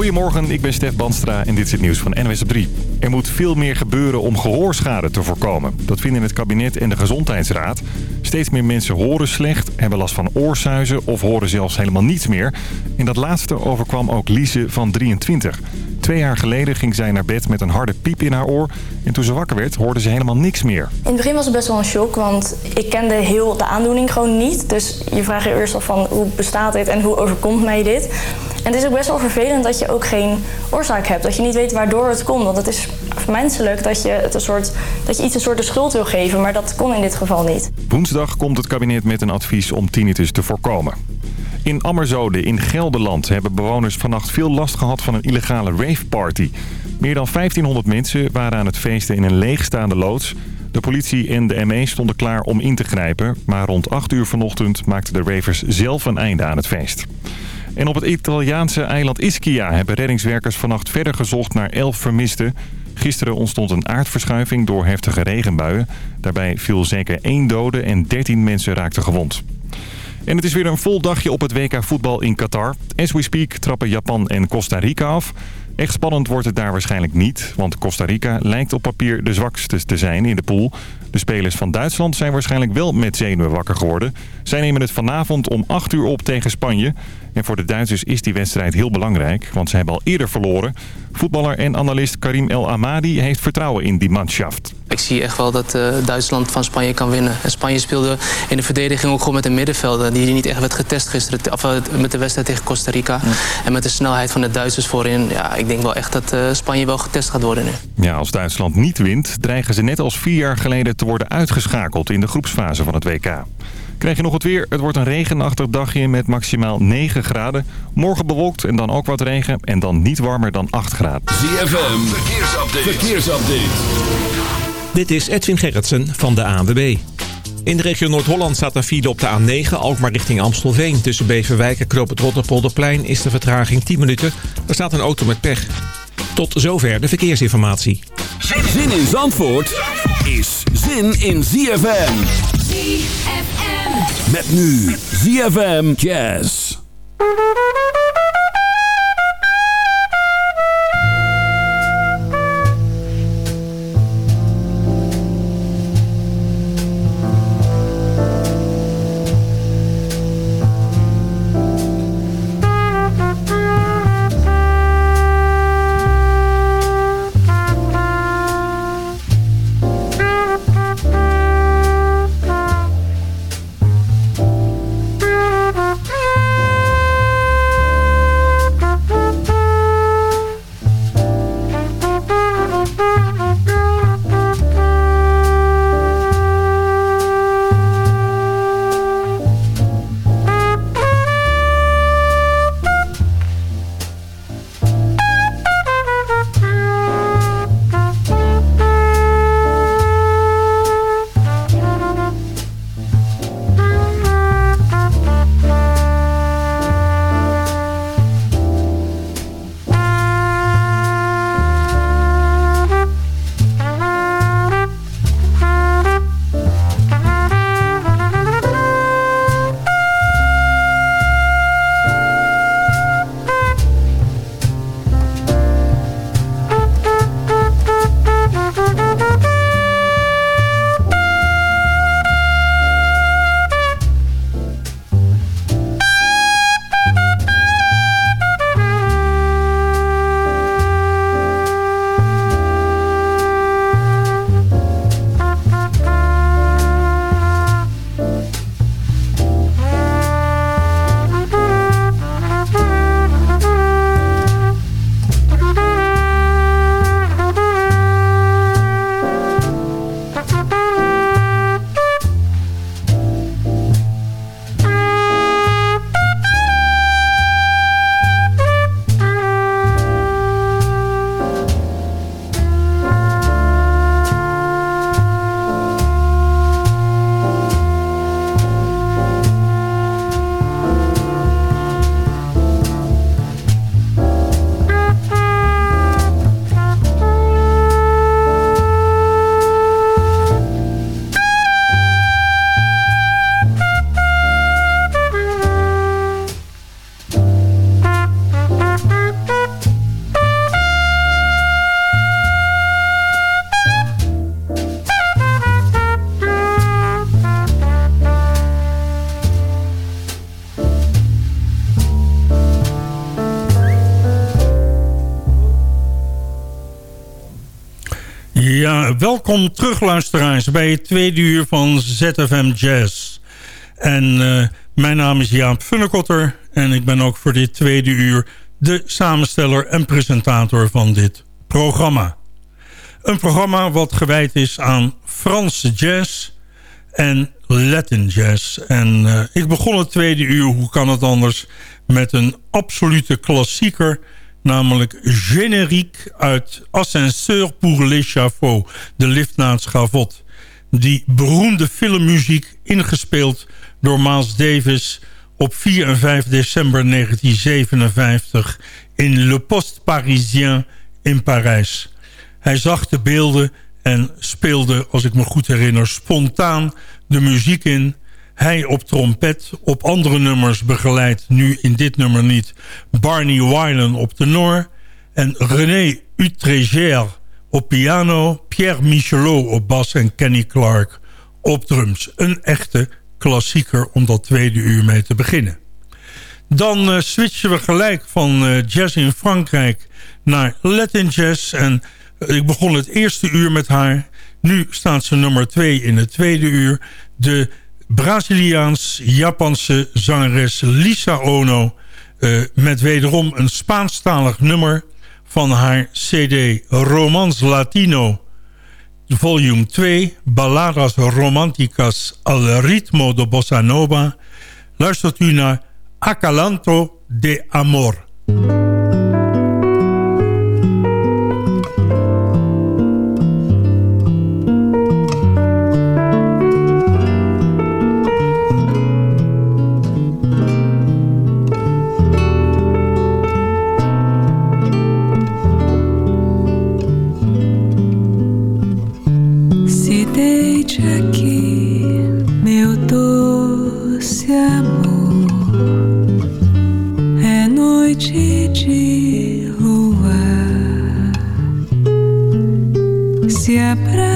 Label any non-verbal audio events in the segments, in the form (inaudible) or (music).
Goedemorgen, ik ben Stef Banstra en dit is het nieuws van NWS op 3. Er moet veel meer gebeuren om gehoorschade te voorkomen. Dat vinden het kabinet en de Gezondheidsraad. Steeds meer mensen horen slecht, hebben last van oorsuizen of horen zelfs helemaal niets meer. En dat laatste overkwam ook Lise van 23. Twee jaar geleden ging zij naar bed met een harde piep in haar oor. En toen ze wakker werd, hoorde ze helemaal niks meer. In het begin was het best wel een shock, want ik kende heel de aandoening gewoon niet. Dus je vraagt je eerst af van hoe bestaat dit en hoe overkomt mij dit? En het is ook best wel vervelend dat je ook geen oorzaak hebt. Dat je niet weet waardoor het komt. Want het is menselijk dat je, het een soort, dat je iets een soort de schuld wil geven. Maar dat kon in dit geval niet. Woensdag komt het kabinet met een advies om tinnitus te voorkomen. In Ammerzode in Gelderland hebben bewoners vannacht veel last gehad van een illegale raveparty. Meer dan 1500 mensen waren aan het feesten in een leegstaande loods. De politie en de ME stonden klaar om in te grijpen. Maar rond 8 uur vanochtend maakten de ravers zelf een einde aan het feest. En op het Italiaanse eiland Ischia hebben reddingswerkers vannacht verder gezocht naar 11 vermisten. Gisteren ontstond een aardverschuiving door heftige regenbuien. Daarbij viel zeker één dode en 13 mensen raakten gewond. En het is weer een vol dagje op het WK voetbal in Qatar. As we speak trappen Japan en Costa Rica af. Echt spannend wordt het daar waarschijnlijk niet, want Costa Rica lijkt op papier de zwakste te zijn in de pool. De spelers van Duitsland zijn waarschijnlijk wel met zenuwen wakker geworden. Zij nemen het vanavond om 8 uur op tegen Spanje. En voor de Duitsers is die wedstrijd heel belangrijk, want ze hebben al eerder verloren. Voetballer en analist Karim El Amadi heeft vertrouwen in die manschaft. Ik zie echt wel dat uh, Duitsland van Spanje kan winnen. En Spanje speelde in de verdediging ook gewoon met een middenvelder... die niet echt werd getest gisteren, of, uh, met de wedstrijd tegen Costa Rica. En met de snelheid van de Duitsers voorin. Ja, ik denk wel echt dat uh, Spanje wel getest gaat worden nu. Ja, als Duitsland niet wint, dreigen ze net als vier jaar geleden te worden uitgeschakeld... in de groepsfase van het WK. Krijg je nog het weer? Het wordt een regenachtig dagje met maximaal 9 graden. Morgen bewolkt en dan ook wat regen. En dan niet warmer dan 8 graden. ZFM, verkeersupdate. verkeersupdate. Dit is Edwin Gerritsen van de ANWB. In de regio Noord-Holland staat een file op de A9, Alkmaar richting Amstelveen. Tussen Beverwijk en Knoop het Rotterpolderplein is de vertraging 10 minuten. Er staat een auto met pech. Tot zover de verkeersinformatie. Zin in Zandvoort is zin in ZFM. ZFM. Met nu ZFM Jazz. Welkom terug luisteraars bij het tweede uur van ZFM Jazz. En uh, mijn naam is Jaap Funnekotter en ik ben ook voor dit tweede uur de samensteller en presentator van dit programma. Een programma wat gewijd is aan Franse jazz en Latin jazz. En uh, ik begon het tweede uur, hoe kan het anders, met een absolute klassieker namelijk Générique uit Ascenseur pour l'échafaud, de lift naar het schavot. Die beroemde filmmuziek ingespeeld door Miles Davis op 4 en 5 december 1957 in Le Poste Parisien in Parijs. Hij zag de beelden en speelde, als ik me goed herinner, spontaan de muziek in hij op trompet, op andere nummers begeleid, nu in dit nummer niet, Barney Wylan op tenor en René Utreger op piano, Pierre Michelot op bas en Kenny Clark op drums. Een echte klassieker om dat tweede uur mee te beginnen. Dan uh, switchen we gelijk van uh, jazz in Frankrijk naar Latin jazz. En uh, ik begon het eerste uur met haar. Nu staat ze nummer twee in het tweede uur. De Braziliaans-Japanse zangeres Lisa Ono... Uh, met wederom een Spaanstalig nummer van haar cd Romans Latino... volume 2, Balladas Románticas al ritmo de Bossa Nova... luistert u naar Acalanto de Amor... Jehovah, se abra.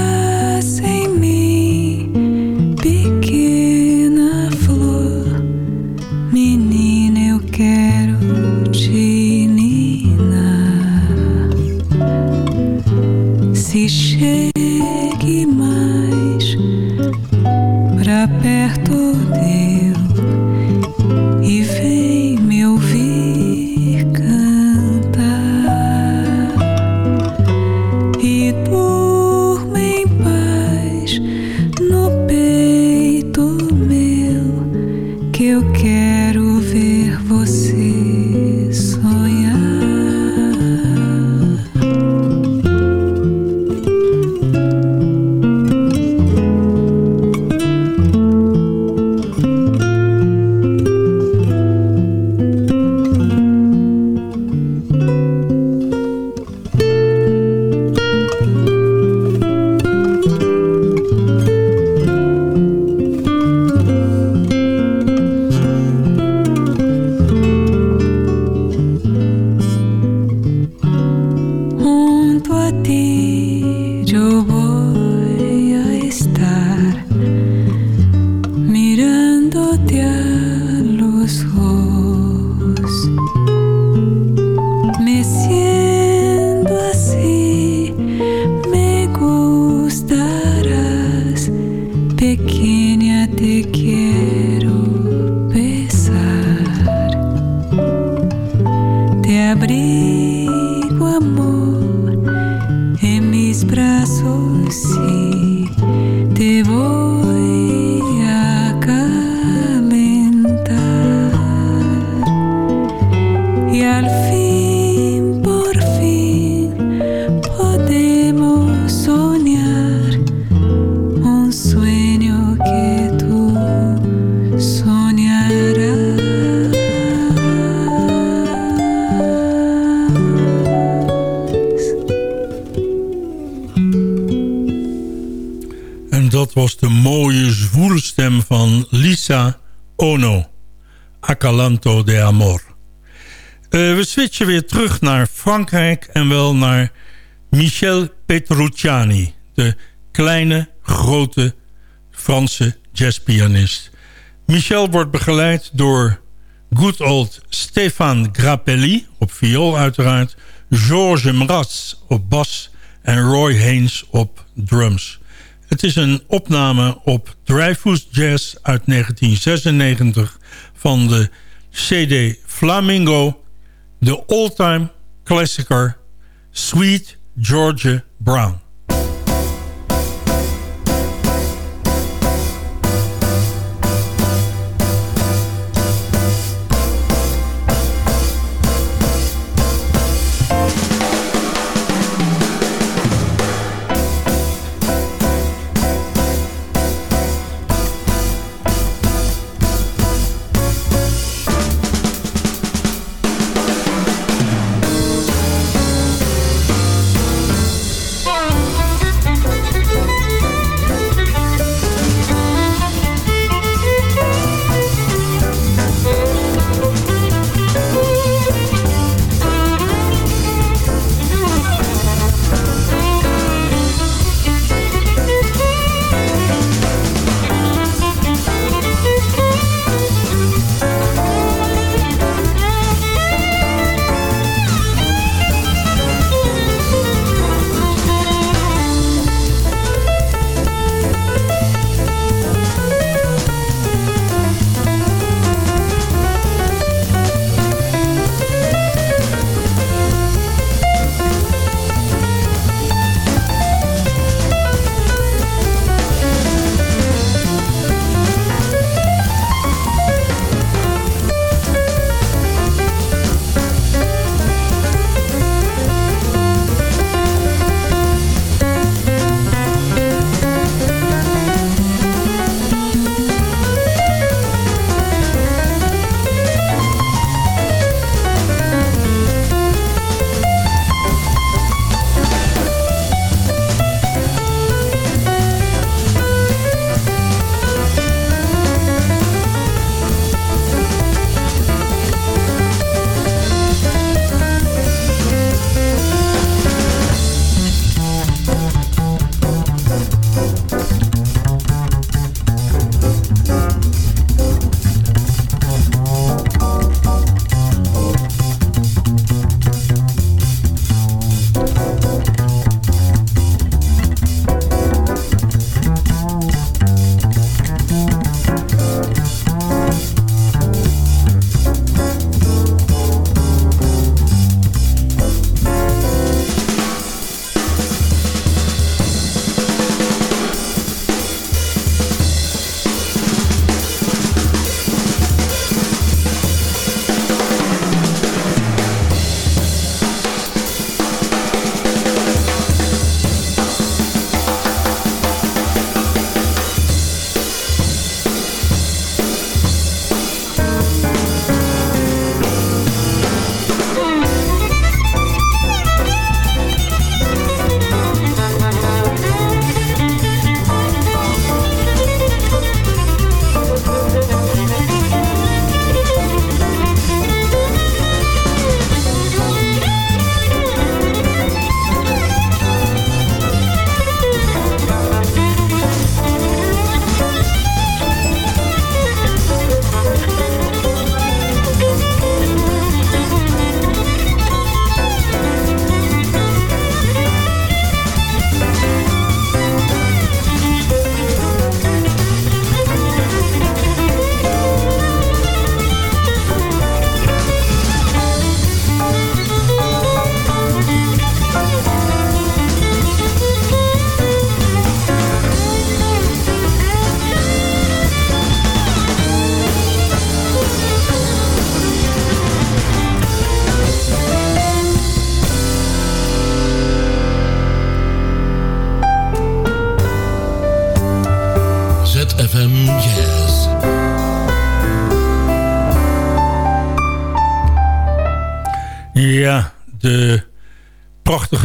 Acalanto de Amor. Uh, we switchen weer terug naar Frankrijk en wel naar Michel Petrucciani. De kleine, grote Franse jazzpianist. Michel wordt begeleid door good old Stéphane Grappelli op viool uiteraard... Georges Mraz op bas en Roy Haynes op drums. Het is een opname op Dreyfus Jazz uit 1996 van de CD Flamingo, de all-time klassieker Sweet Georgia Brown.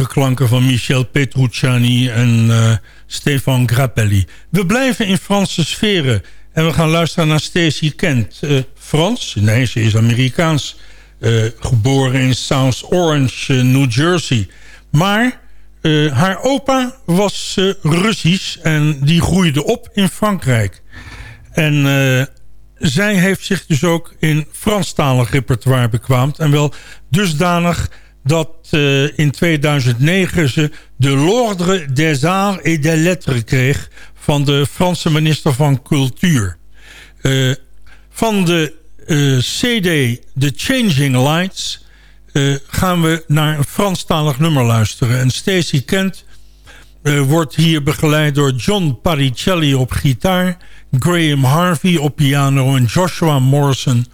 Klanken van Michel Petrucciani en uh, Stefan Grappelli. We blijven in Franse sferen en we gaan luisteren naar Stacey Kent. Uh, Frans? Nee, ze is Amerikaans. Uh, geboren in South Orange, New Jersey. Maar haar opa was Russisch en die groeide op in Frankrijk. En zij heeft zich dus ook in Franstalig repertoire bekwaamd. En wel dusdanig dat uh, in 2009 ze de l'Ordre des Arts et des Lettres kreeg... van de Franse minister van Cultuur. Uh, van de uh, CD The Changing Lights... gaan we naar een Franstalig nummer luisteren. En Stacey Kent wordt hier begeleid door John Paricelli op gitaar... Graham Harvey op piano en Joshua Morrison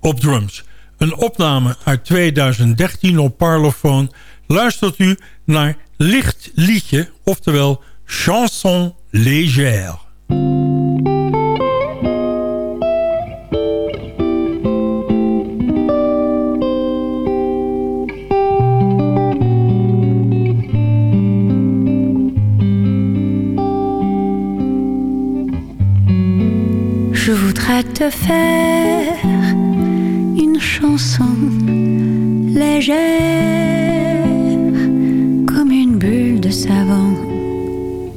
op drums. Een opname uit 2013 op Parlophone luistert u naar Licht Liedje, oftewel Chanson Légère. Je voudrais te faire une chanson légère comme une bulle de savon,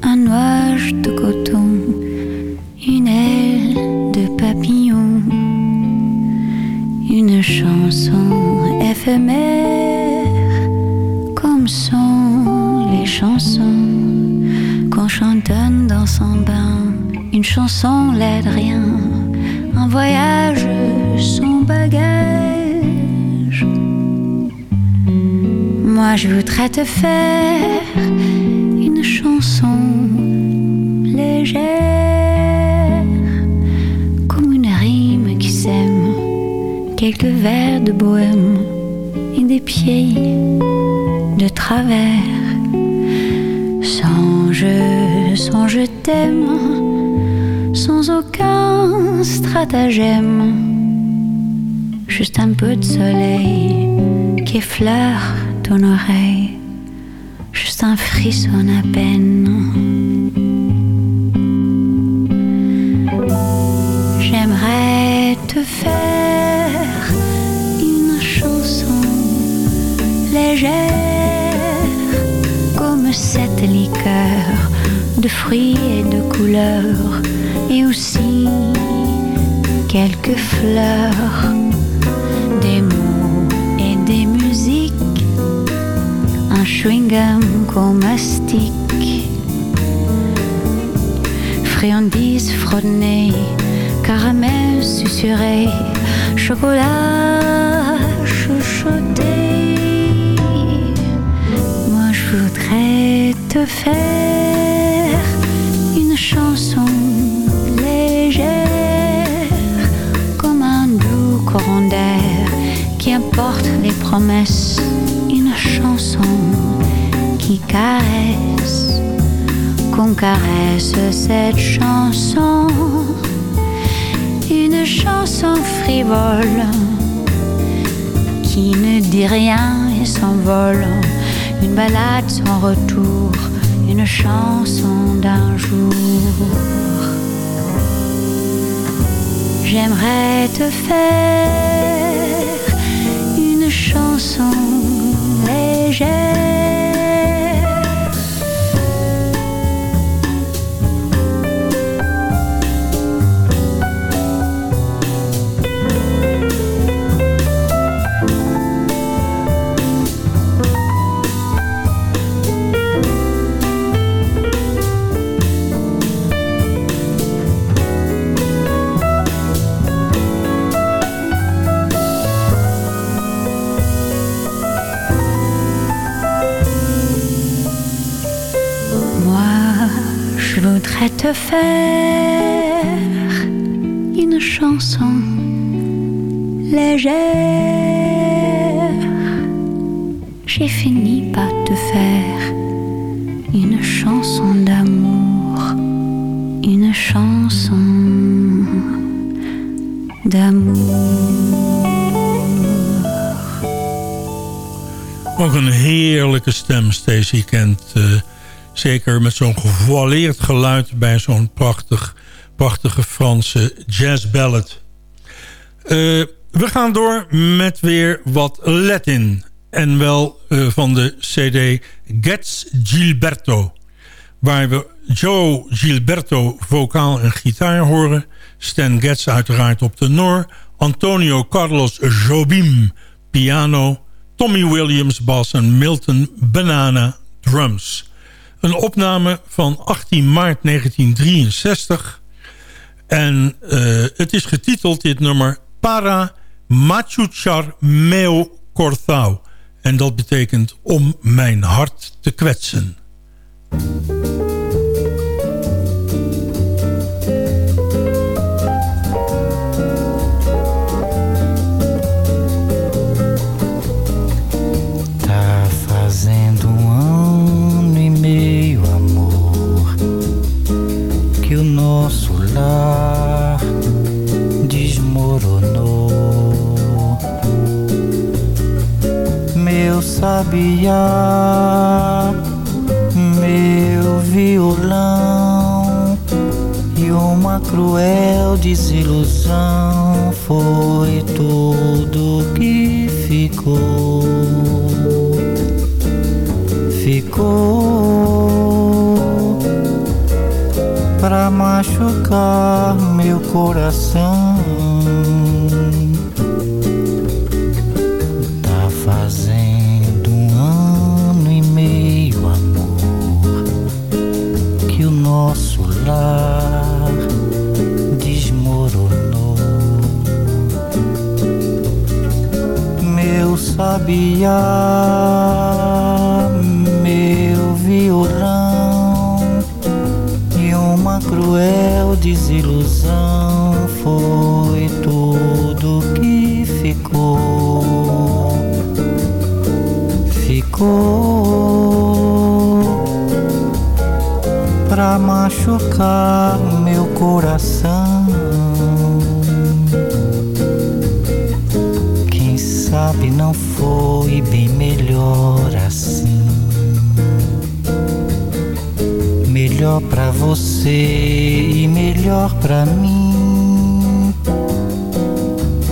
un nuage de coton, une aile de papillon, une chanson éphémère comme sont les chansons qu'on chantonne dans son bain. Une chanson l'aide rien, voyage son bagage. Moi je voudrais te faire une chanson légère, comme une rime qui sème, quelques vers de bohème et des pieds de travers. Sans je, sans je t'aime, sans aucun stratagème. Juste un peu de soleil qui effleure ton oreille, juste un frisson à peine. J'aimerais te faire une chanson légère comme cette liqueur de fruits et de couleurs. Et aussi quelques fleurs des mots et des musiques, un chewing-gum qu'on mastique, friandises fredonnées, caramel susurré, chocolat chuchoté. Moi je voudrais te faire une chanson qui apporte les promesses, une chanson qui caresse, qu'on caresse cette chanson, une chanson frivole qui ne dit rien et s'envole, une balade sans retour, une chanson d'un jour. J'aimerais te faire Sống een heerlijke stem, Stacey Kent. Uh, Zeker met zo'n gevoileerd geluid bij zo'n prachtig, prachtige Franse jazzballad. Uh, we gaan door met weer wat Latin. En wel uh, van de cd Gets Gilberto. Waar we Joe Gilberto vocaal en gitaar horen. Stan Getz uiteraard op tenor. Antonio Carlos Jobim piano. Tommy Williams bas en Milton Banana drums. Een opname van 18 maart 1963. En uh, het is getiteld dit nummer Para Machuchar Meo Cortao. En dat betekent om mijn hart te kwetsen. Sabiá, meu violão e uma cruel desilusão foi tudo que ficou. Ficou pra machucar meu coração. Machucar meu coração. Quem sabe não foi bem melhor assim. Melhor pra você e melhor pra mim.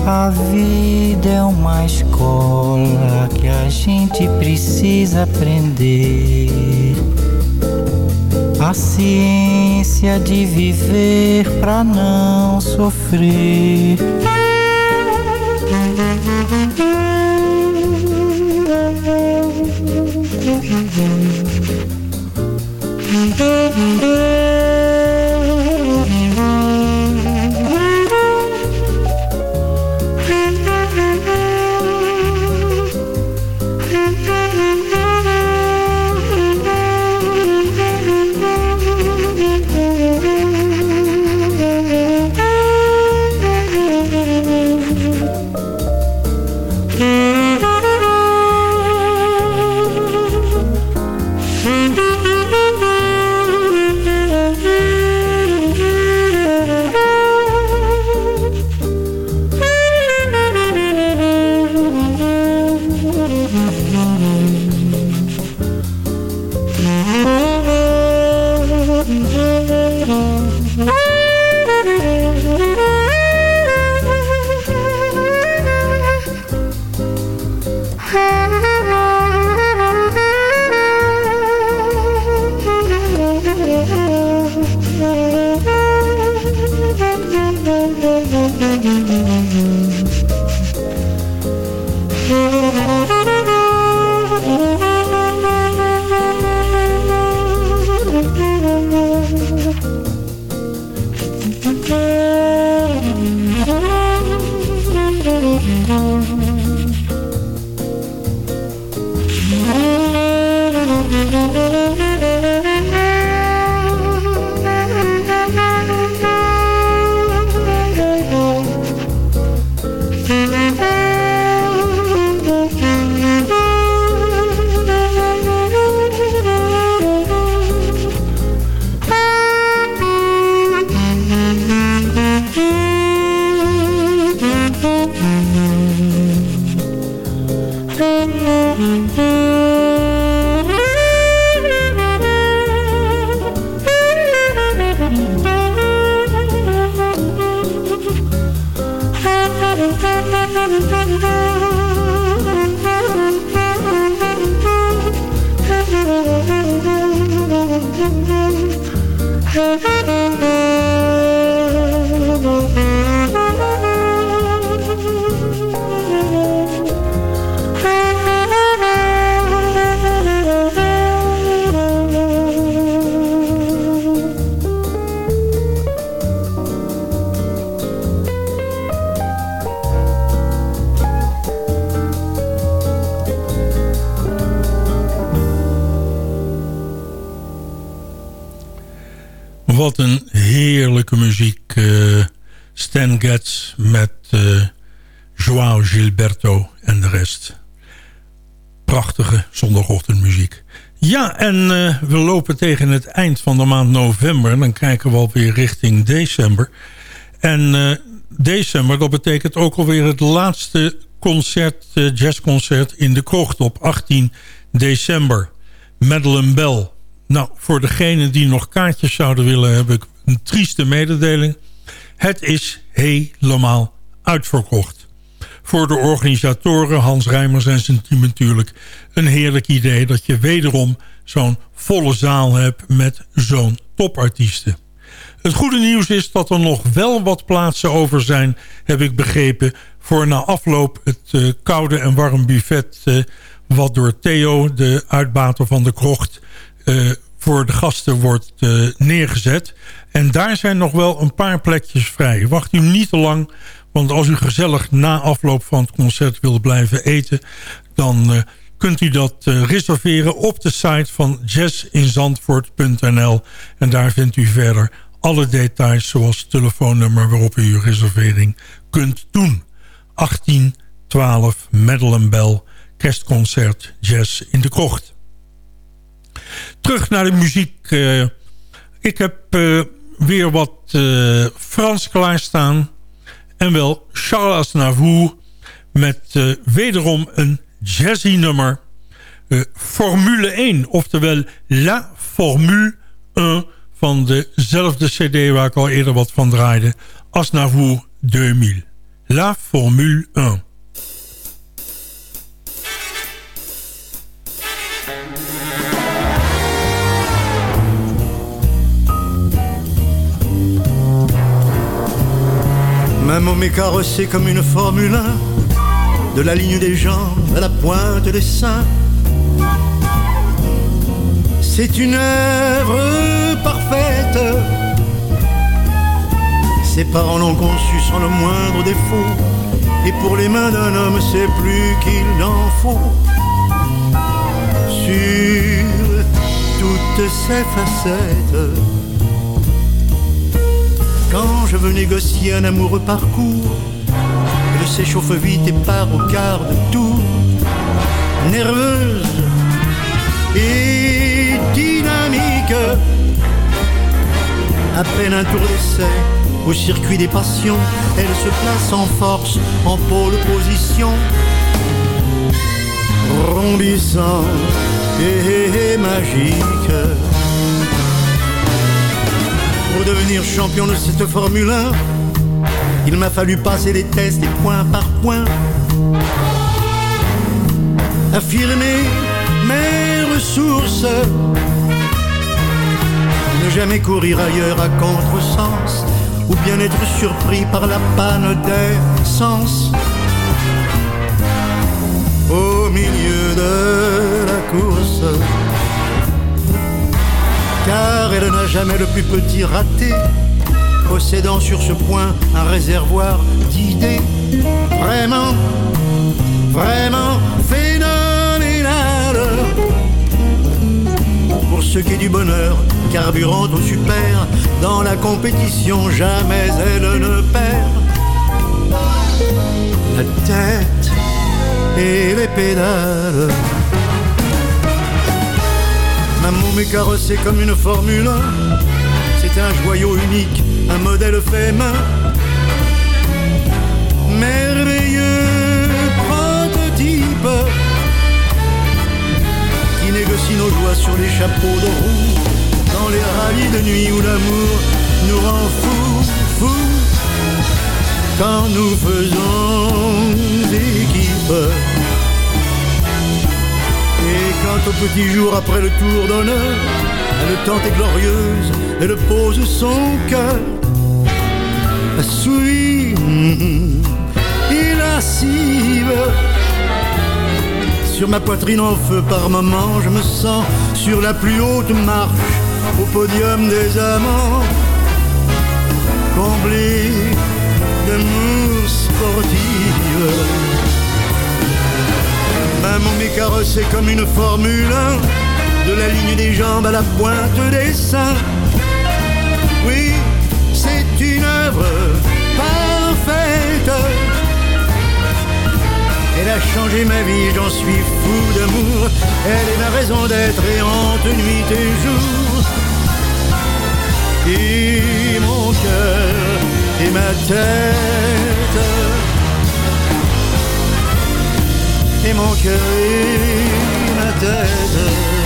A vida é uma escola que a gente precisa aprender Paciência de viver pra não sofrer. Tegen het eind van de maand november. Dan kijken we alweer richting december. En december, dat betekent ook alweer het laatste concert, jazzconcert in de krocht op 18 december. Madeleine Bell. Nou, voor degenen die nog kaartjes zouden willen... heb ik een trieste mededeling. Het is helemaal uitverkocht. Voor de organisatoren, Hans Rijmers en zijn team natuurlijk... een heerlijk idee dat je wederom zo'n volle zaal hebt... met zo'n topartiesten. Het goede nieuws is dat er nog wel wat plaatsen over zijn... heb ik begrepen, voor na afloop het uh, koude en warm buffet... Uh, wat door Theo, de uitbater van de krocht... Uh, voor de gasten wordt neergezet. En daar zijn nog wel een paar plekjes vrij. Wacht u niet te lang, want als u gezellig na afloop van het concert wilt blijven eten... dan uh, kunt u dat uh, reserveren op de site van jazzinzandvoort.nl. En daar vindt u verder alle details zoals het telefoonnummer waarop u uw reservering kunt doen. 1812 Madeleine Bell, kerstconcert Jazz in de Krocht. Terug naar de muziek. Uh, ik heb weer wat Frans klaarstaan. En wel Charles Aznavour met wederom een jazzy nummer. Formule 1, oftewel La Formule 1 van dezelfde cd waar ik al eerder wat van draaide. Aznavour 2000. La Formule 1. Ma môme est carrossée comme une Formule 1, de la ligne des jambes à la pointe des seins. C'est une œuvre parfaite. Ses parents l'ont conçue sans le moindre défaut. Et pour les mains d'un homme, c'est plus qu'il n'en faut. Sur toutes ses facettes je veux négocier un amoureux parcours, elle s'échauffe vite et part au quart de tour. Nerveuse et dynamique. À peine un tour d'essai au circuit des passions, elle se place en force, en pôle position. Rombissant et magique pour devenir champion de cette Formule 1, il m'a fallu passer les tests et point par point. Affirmer mes ressources. Ne jamais courir ailleurs à contresens. Ou bien être surpris par la panne d'essence. Au milieu de la course car elle n'a jamais le plus petit raté, possédant sur ce point un réservoir d'idées vraiment, vraiment phénoménal. Pour ce qui est du bonheur, carburant au super, dans la compétition jamais elle ne perd. La tête et les pédales Maman m'est carrossé comme une Formule 1. C'est un joyau unique, un modèle fait main. Merveilleux prototype qui négocie nos joies sur les chapeaux de roue. Dans les rallyes de nuit où l'amour nous rend fous, fous. Quand nous faisons équipe au petit jour après le tour d'honneur, elle tente est glorieuse, elle pose son cœur. Assouvi, et lascive. Sur ma poitrine en feu par moments, je me sens sur la plus haute marche, au podium des amants, comblé d'amour sportive. Maman m'est carrossé comme une Formule 1, de la ligne des jambes à la pointe des seins. Oui, c'est une œuvre parfaite. Elle a changé ma vie, j'en suis fou d'amour. Elle est ma raison d'être errante nuit et jour. Et mon cœur et ma tête. Et mon cœur et ma tête.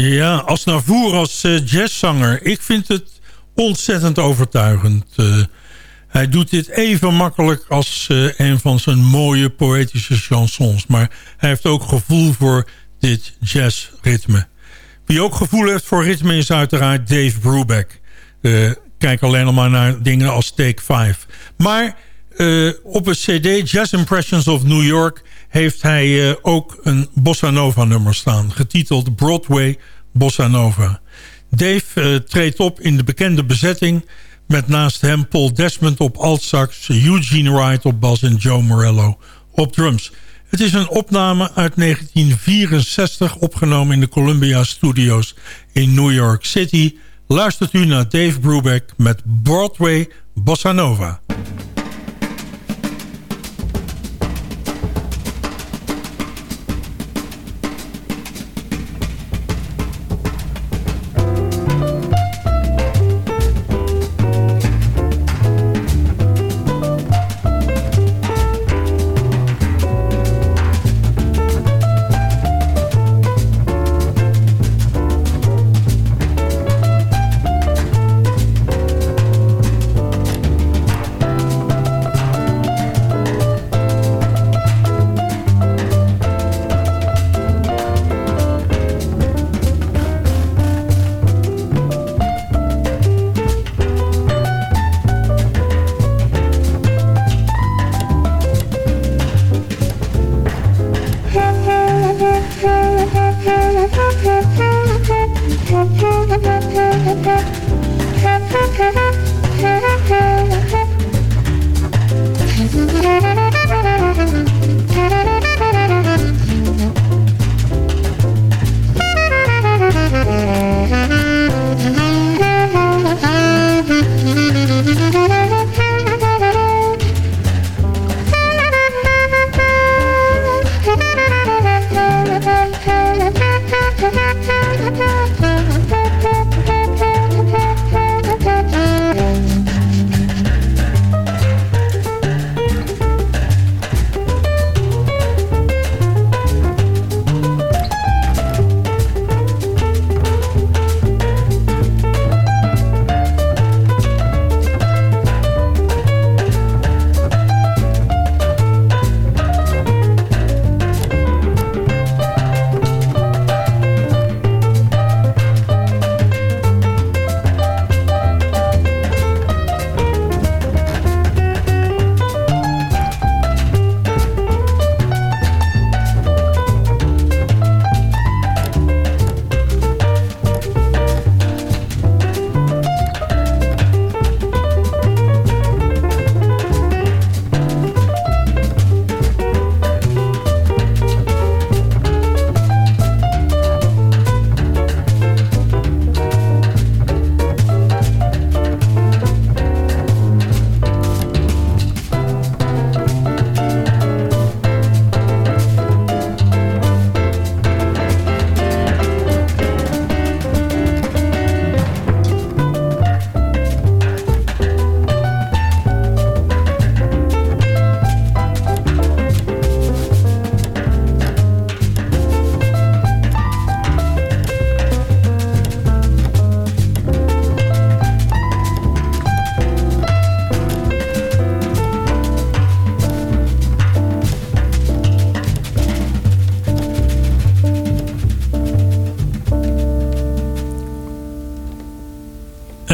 Ja, als Navour als uh, jazzzanger. Ik vind het ontzettend overtuigend. Uh, hij doet dit even makkelijk als uh, een van zijn mooie poëtische chansons. Maar hij heeft ook gevoel voor dit jazzritme. Wie ook gevoel heeft voor ritme is uiteraard Dave Brubeck. kijk alleen al maar naar dingen als Take 5. Maar op het cd Jazz Impressions of New York heeft hij ook een bossa nova nummer staan. Getiteld Broadway Bossa Nova. Dave uh, treedt op in de bekende bezetting... met naast hem Paul Desmond op altsax... Eugene Wright op bas en Joe Morello op drums. Het is een opname uit 1964... opgenomen in de Columbia Studios in New York City. Luistert u naar Dave Brubeck met Broadway Bossa Nova.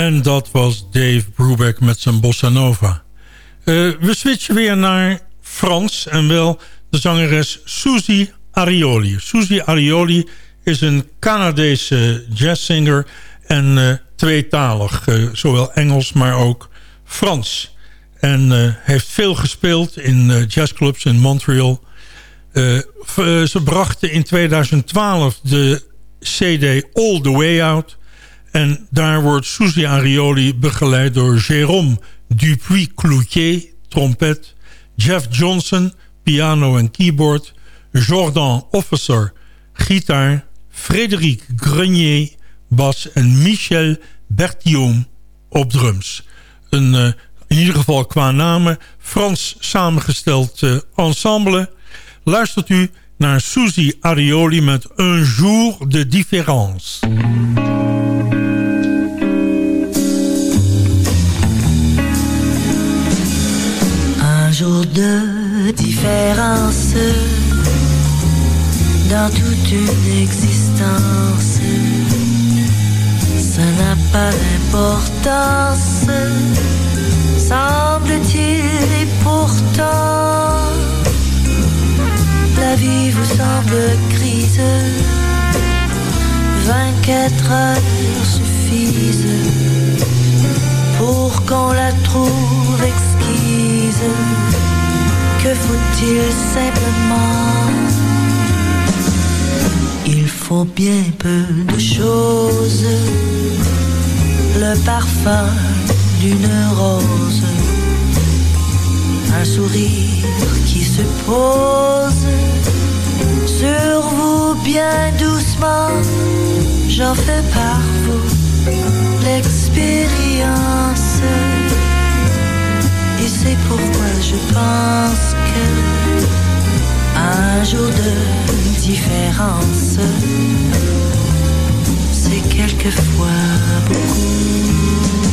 En dat was Dave Brubeck met zijn bossa nova. Uh, we switchen weer naar Frans en wel de zangeres Suzy Arioli. Suzy Arioli is een Canadese jazzzanger en uh, tweetalig. Uh, zowel Engels, maar ook Frans. En heeft veel gespeeld in jazzclubs in Montreal. ze brachten in 2012 de CD All The Way Out... En daar wordt Suzy Arioli begeleid door Jérôme Dupuis-Cloutier, trompet... Jeff Johnson, piano en keyboard... Jordan Officer, gitaar... Frédéric Grenier, bas... en Michel Bertillon op drums. Een, uh, in ieder geval qua namen, Frans samengesteld uh, ensemble. Luistert u naar Suzy Arioli met Un jour de différence. Jour de différence dans toute une existence. Ça n'a pas d'importance, semble-t-il, et pourtant, la vie vous semble grise. 24 heures suffisent simplement Il faut bien peu de choses. Le parfum d'une rose. Un sourire qui se pose sur vous bien doucement. J'en fais par vous l'expérience. C'est pourquoi je pense que un jour de différence, c'est quelquefois beaucoup.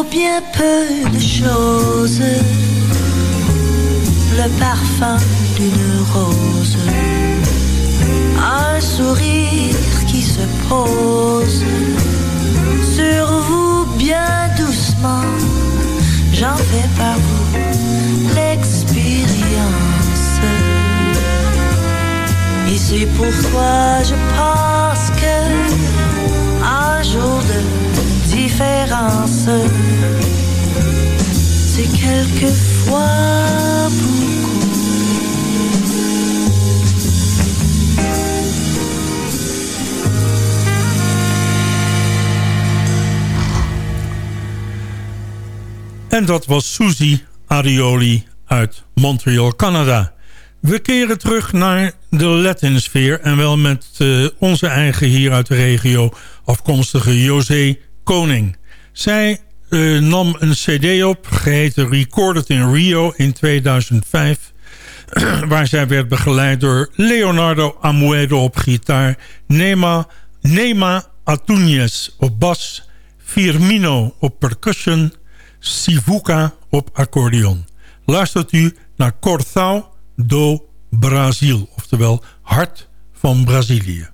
bien peu de choses. Le parfum d'une rose, un sourire qui se pose sur vous bien doucement. J'en fais par vous l'expérience. Et c'est pourquoi je pense que un jour de différence, c'est quelquefois. En dat was Suzy Arioli uit Montreal, Canada. We keren terug naar de Latin-sfeer... en wel met uh, onze eigen hier uit de regio afkomstige José Koning. Zij uh, nam een cd op, geheten Recorded in Rio in 2005... (clears throat) waar zij werd begeleid door Leonardo Amuedo op gitaar... Nema, Nema Atuñez op bas... Firmino op percussion... Sivuca op accordeon. Luistert u naar Cortao do Brasil, oftewel Hart van Brazilië.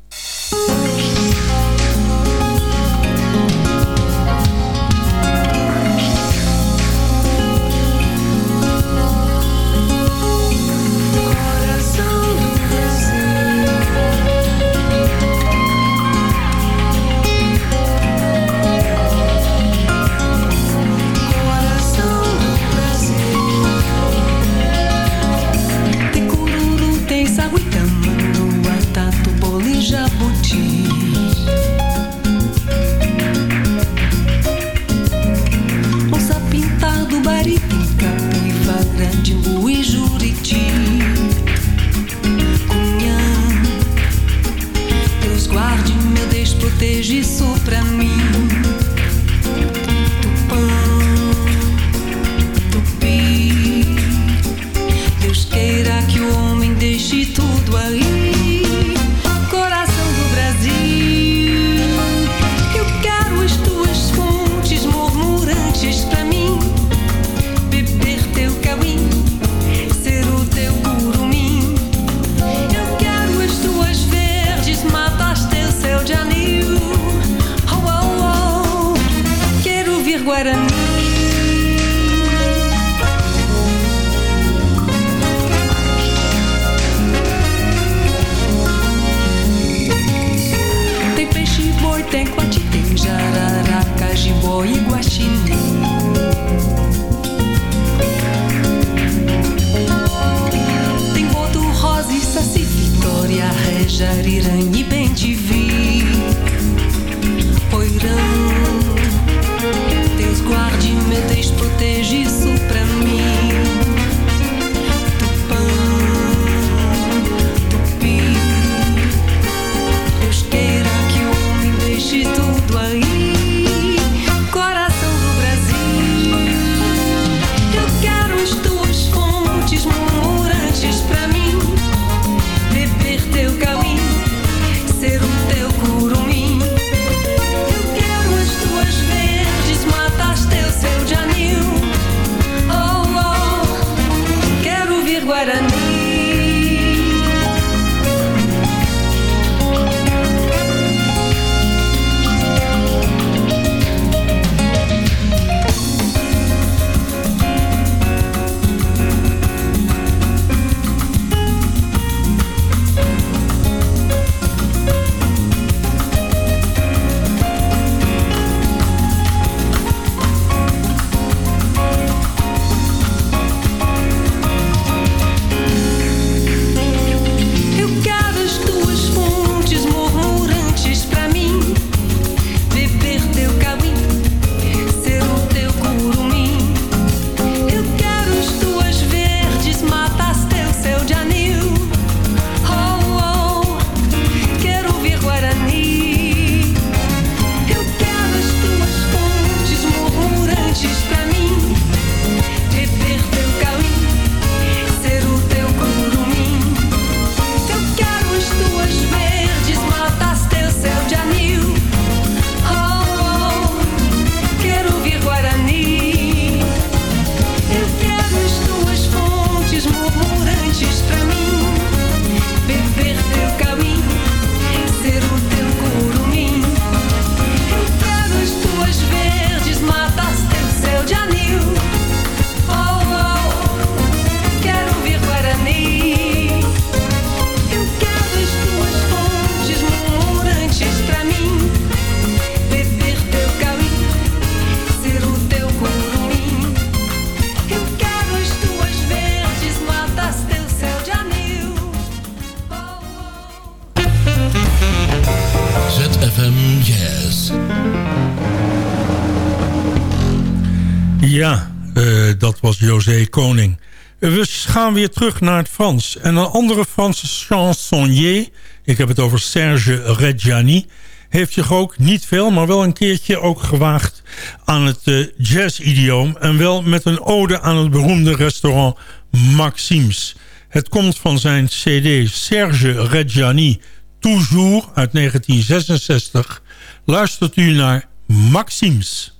Ja, eh, dat was José Koning. Eh, We gaan weer terug naar het Frans. En een andere Franse chansonnier, ik heb het over Serge Reggiani... heeft zich ook niet veel, maar wel een keertje ook gewaagd aan het eh, jazz-idioom... en wel met een ode aan het beroemde restaurant Maxims. Het komt van zijn cd Serge Reggiani Toujours uit 1966. Luistert u naar Maxims.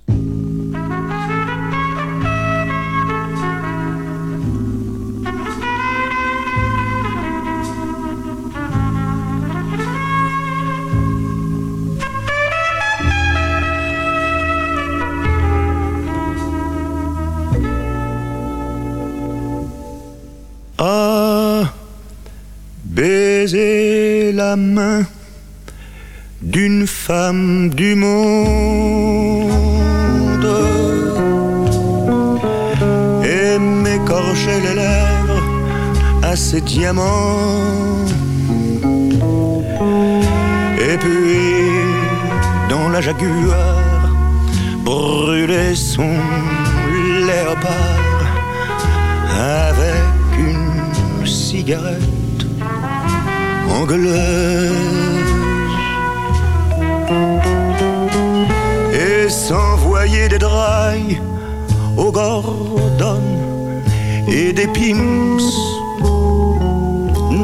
À baiser la main d'une femme du monde et m'écorcher les lèvres à ses diamants et puis dans la jaguar brûler son léopard avec cigarette anglaise. Et s'envoyer des drailles au Gordon et des pimps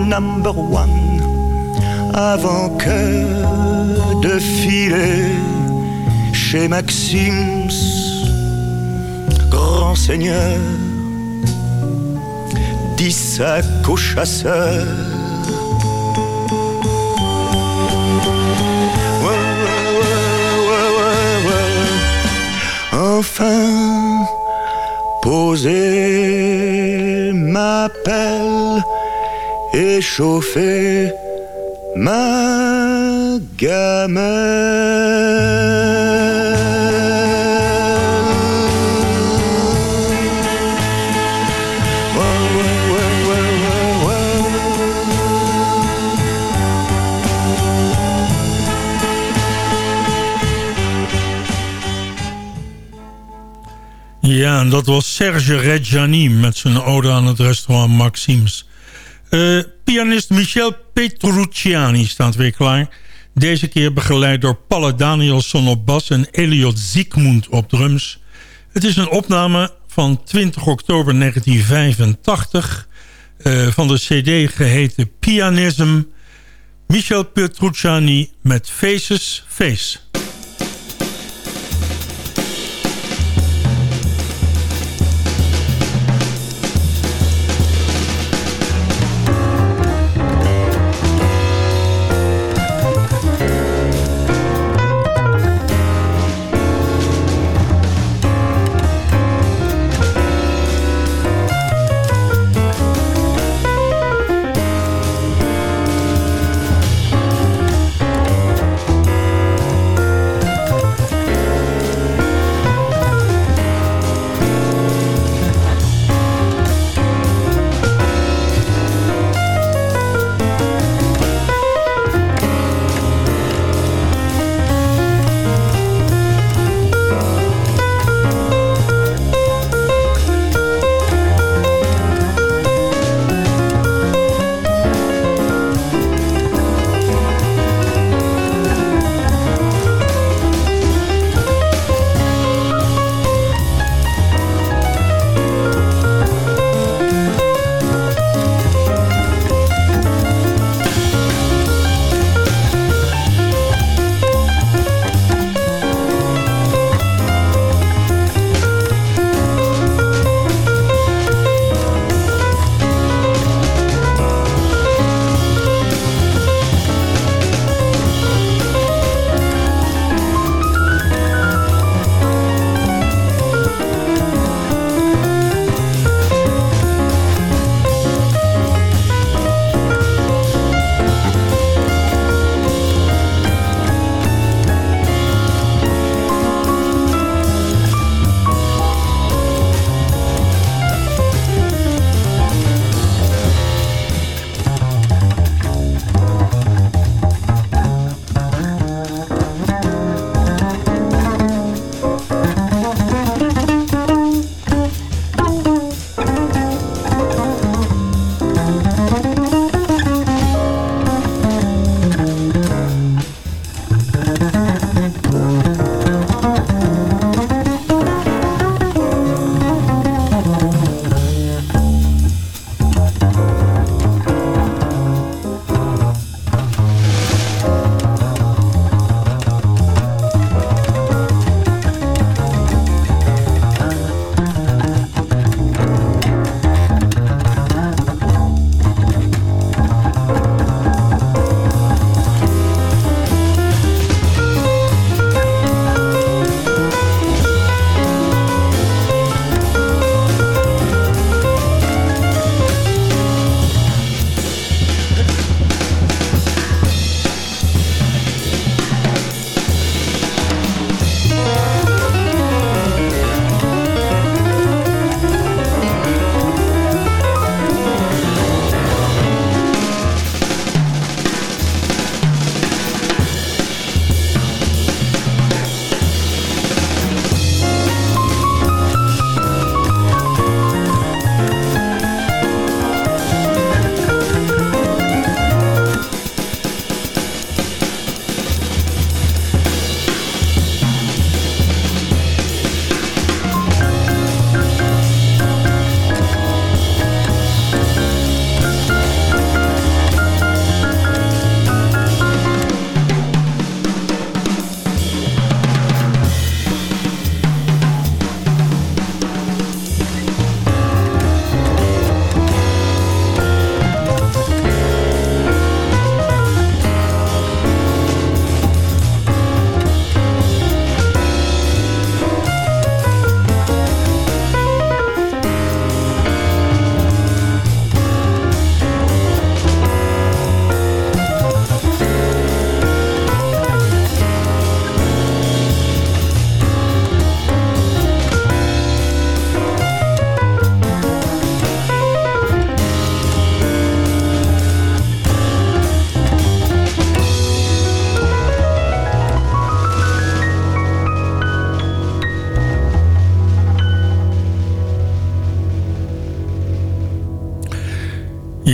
number one avant que de filer chez Maxims, grand seigneur dix sacs aux chasseurs. Ouais, ouais, ouais, enfin poser ma pelle et chauffer ma Ja, en dat was Serge Reggiani met zijn ode aan het restaurant Maxims. Eh, pianist Michel Petrucciani staat weer klaar. Deze keer begeleid door Palle Danielsson op bas en Elliot Ziekmund op drums. Het is een opname van 20 oktober 1985 eh, van de cd geheten Pianism. Michel Petrucciani met Faces Face.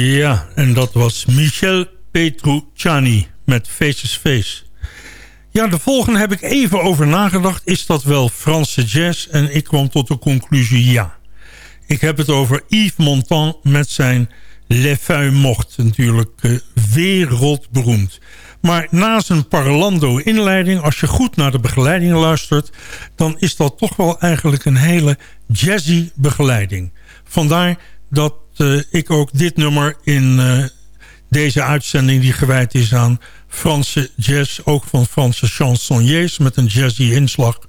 Ja, en dat was Michel Petrucciani met Faces Face. Ja, de volgende heb ik even over nagedacht. Is dat wel Franse jazz? En ik kwam tot de conclusie ja. Ik heb het over Yves Montand met zijn Les Feuilles Mortes. Natuurlijk eh, wereldberoemd. Maar na zijn Parlando-inleiding, als je goed naar de begeleiding luistert... dan is dat toch wel eigenlijk een hele jazzy begeleiding. Vandaar dat ik ook dit nummer in uh, deze uitzending... die gewijd is aan Franse jazz, ook van Franse chansonniers... met een jazzy inslag,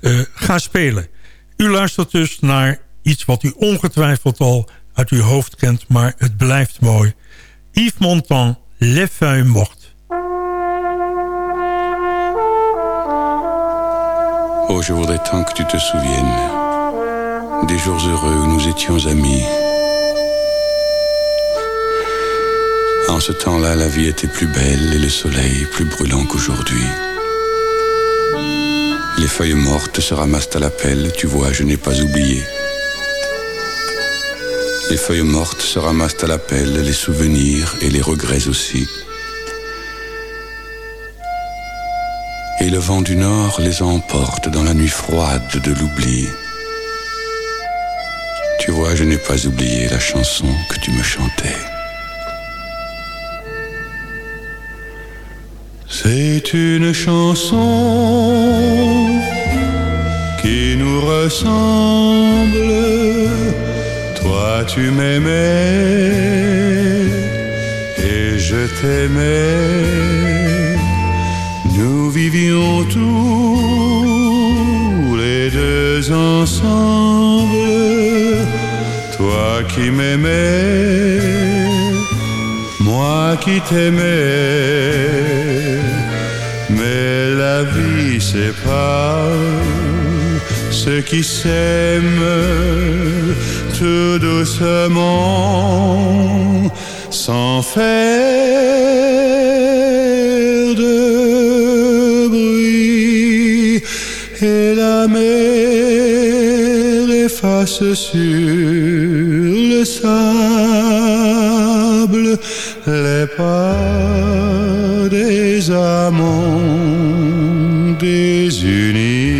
uh, ga spelen. U luistert dus naar iets wat u ongetwijfeld al uit uw hoofd kent... maar het blijft mooi. Yves Montand, Les Feuilles. Oh, je voudrais tant que tu te souviennes des jours heureux où nous étions amis. En ce temps-là, la vie était plus belle et le soleil plus brûlant qu'aujourd'hui. Les feuilles mortes se ramassent à la pelle, tu vois, je n'ai pas oublié. Les feuilles mortes se ramassent à la pelle, les souvenirs et les regrets aussi. et le vent du nord les emporte dans la nuit froide de l'oubli. Tu vois, je n'ai pas oublié la chanson que tu me chantais. C'est une chanson qui nous ressemble. Toi, tu m'aimais et je t'aimais. Nous vivions tous les deux ensemble, toi qui m'aimais, moi qui t'aimais, mais la vie sépare ceux qui s'aiment tout doucement, sans faire de et la mer efface sur le sable les pas des amants désunis.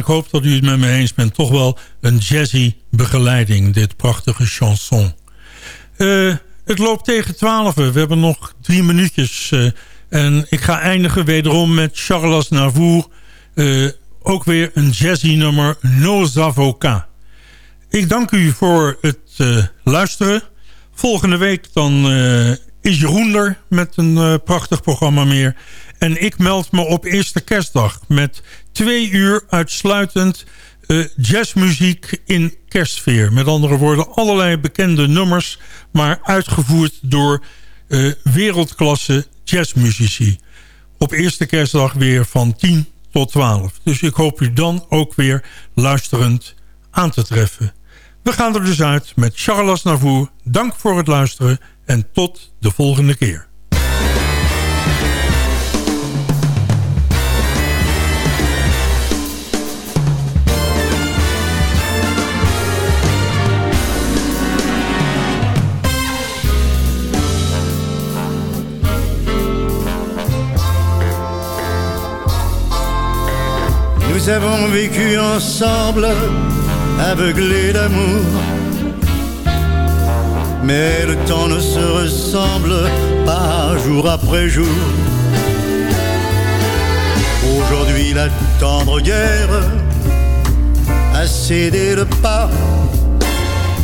ik hoop dat u het met me eens bent. Toch wel een jazzy begeleiding, dit prachtige chanson. Uh, het loopt tegen twaalf. We hebben nog drie minuutjes. Uh, en ik ga eindigen wederom met Charles Navour. Uh, ook weer een jazzy nummer, Nos Avocats. Ik dank u voor het luisteren. Volgende week dan is Jeroen er met een prachtig programma meer. En ik meld me op eerste kerstdag met twee uur uitsluitend jazzmuziek in kerstsfeer. Met andere woorden allerlei bekende nummers, maar uitgevoerd door wereldklasse jazzmuzici. Op eerste kerstdag weer van 10 tot 12. Dus ik hoop u dan ook weer luisterend aan te treffen. We gaan er dus uit met Charles Navour. Dank voor het luisteren en tot de volgende keer. Avons vécu ensemble, aveuglés d'amour. Mais le temps ne se ressemble pas jour après jour. Aujourd'hui, la tendre guerre a cédé le pas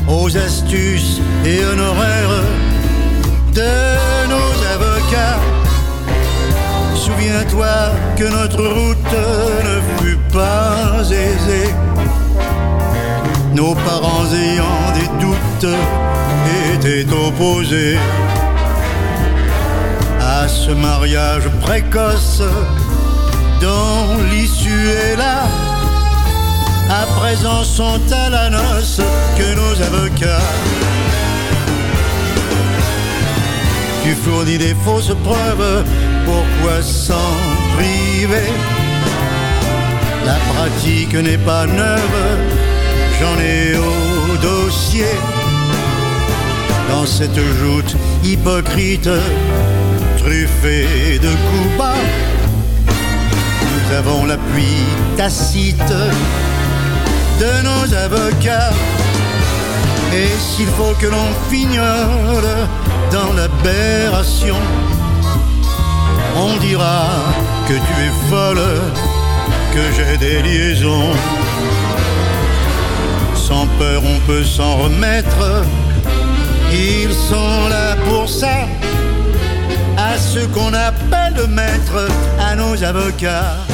aux astuces et honoraires de nos avocats. Souviens-toi que notre route ne fut pas aisée. Nos parents ayant des doutes étaient opposés à ce mariage précoce dont l'issue est là. À présent sont à la noce que nos avocats. Tu fournis des fausses preuves, pourquoi s'en priver? La pratique n'est pas neuve, j'en ai au dossier. Dans cette joute hypocrite, truffée de coups bas, nous avons l'appui tacite de nos avocats. Et s'il faut que l'on fignole dans l'aberration, on dira que tu es folle, que j'ai des liaisons. Sans peur, on peut s'en remettre. Ils sont là pour ça, à ce qu'on appelle maître, à nos avocats.